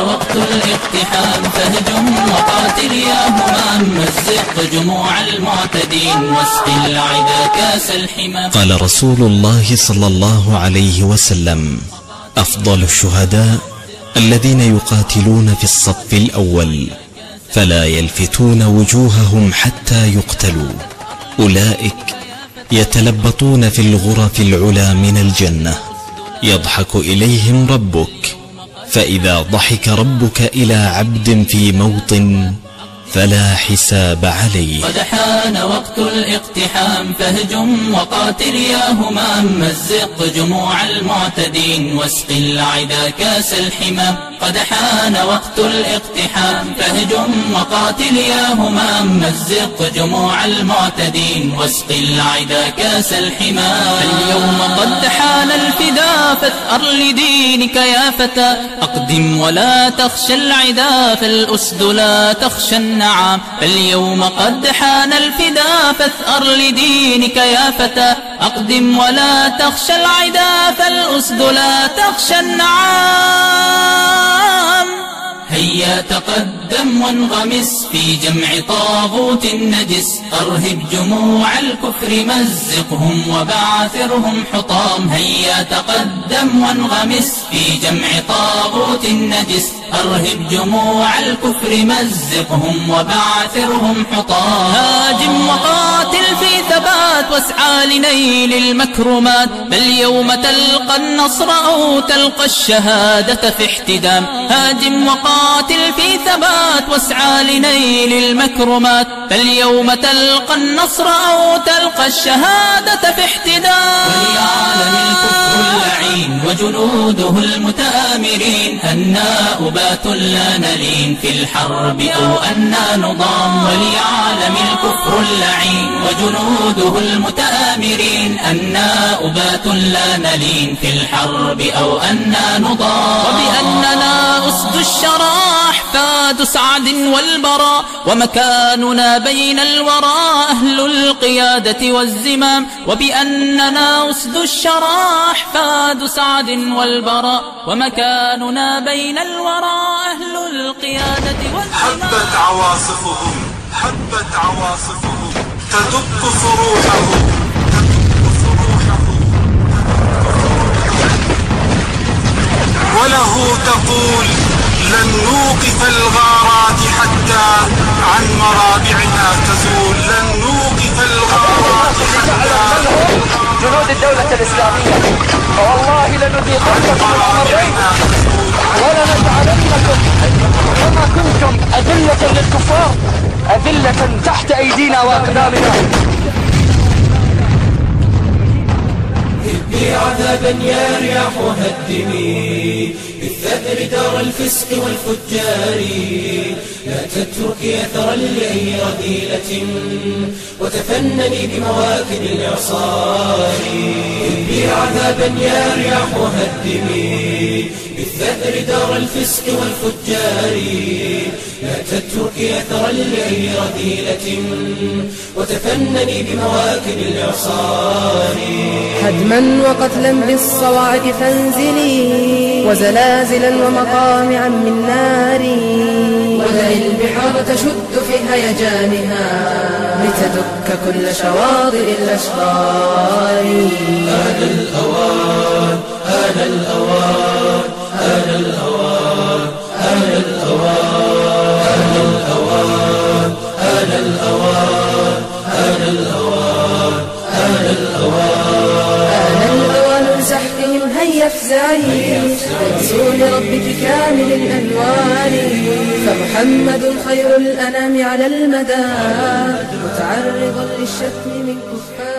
وقت الاقتحام فهجم وقاتل يا همام. مزق جموع المعتدين واسق العدا كاس الحمام. قال رسول الله صلى الله عليه وسلم أفضل الشهداء الذين يقاتلون في الصف الأول فلا يلفتون وجوههم حتى يقتلوا. أولئك يتلبطون في الغرف العلا من الجنة. يضحك إليهم ربك. فإذا ضحك ربك إلى عبد في موطن فلا حساب عليه. قد حان وقت الاقتحام فهجم وقاتل يا همام. مزق جموع المعتدين واسق العدا كاس الحمام. قد حان وقت الاقتحام فهجم وقاتل يا همام. مزق جموع المعتدين واسق العدا كاس الحمام. اليوم قد حان الفدا فاثأر لدينك يا فتى. أقدم ولا تخشى العدا فالأسد لا تخشى النعام فاليوم قد حان الفدا فاثأر لدينك يا فتى. أقدم ولا تخشى العدا فالأسد لا تخشى النعام. هيا تقدم وانغمس في جمع طاغوت نجس أرهب جموع الكفر مزقهم وبعثرهم حطام. هيا تقدم وانغمس في جمع طاغوت نجس أرهب جموع الكفر مزقهم وبعثرهم حطام. هاجم وقاتل في ثبات واسعى لنيل المكرمات. بل يوم تلقى النصر أو تلقى الشهادة في احتدام. هاجم وقاتل في ثبات واسعى لنيل المكرمات فاليوم تلقى النصر أو تلقى الشهادة في احتدام وليعلم الكفر اللعين وجنوده المتآمرين أنا أبات لا نلين في الحرب أو أنا نضام. وليعلم الكفر اللعين وجنوده المتآمرين أنا أبات لا نلين في الحرب أو أنا نضام. وبأننا أسد الشرى أحفاد سعد والبراء ومكاننا بين الورى أهل القيادة والزمام وبأننا أسد الشرى أحفاد سعد والبراء ومكاننا بين الورى أهل القيادة والزمام حبت عواصفهم حبت عواصفهم تدق فروحهم. وله تقول لن نوقف الغارات حتى عن مرابعها تزول. لن نوقف الغارات حتى جنود الدولة الإسلامية. فوالله لنذيقنكم الأمرين ولنجعلنكم كما كنتم أذلة للكفار أذلة تحت أيدينا وأقدامنا. عذابا يا رياح هدمي بالثأر دار الفسق والفجار. لا تتركي أثرا لأي رذيلة وتفنني بمواكب الإعصار هبي عذابا يا رياح هدمي بالثأر دار الفسق والفجار. لا تتركي أثرا لأي رذيلة وتفنني بمواكب الإعصار هدما وقتلا بالصواعق فانزلي وزلازلا ومقامعا من نار ودع البحار تشد في هيجانها لتدك كل شواطئ الأشرار آن الأوان آن الأوان آن الأوان آن الأوان افزعي فانسوا لربك كامل الأنوار. فمحمد خير الأنام على المدى. متعرضا للشتم من كفار.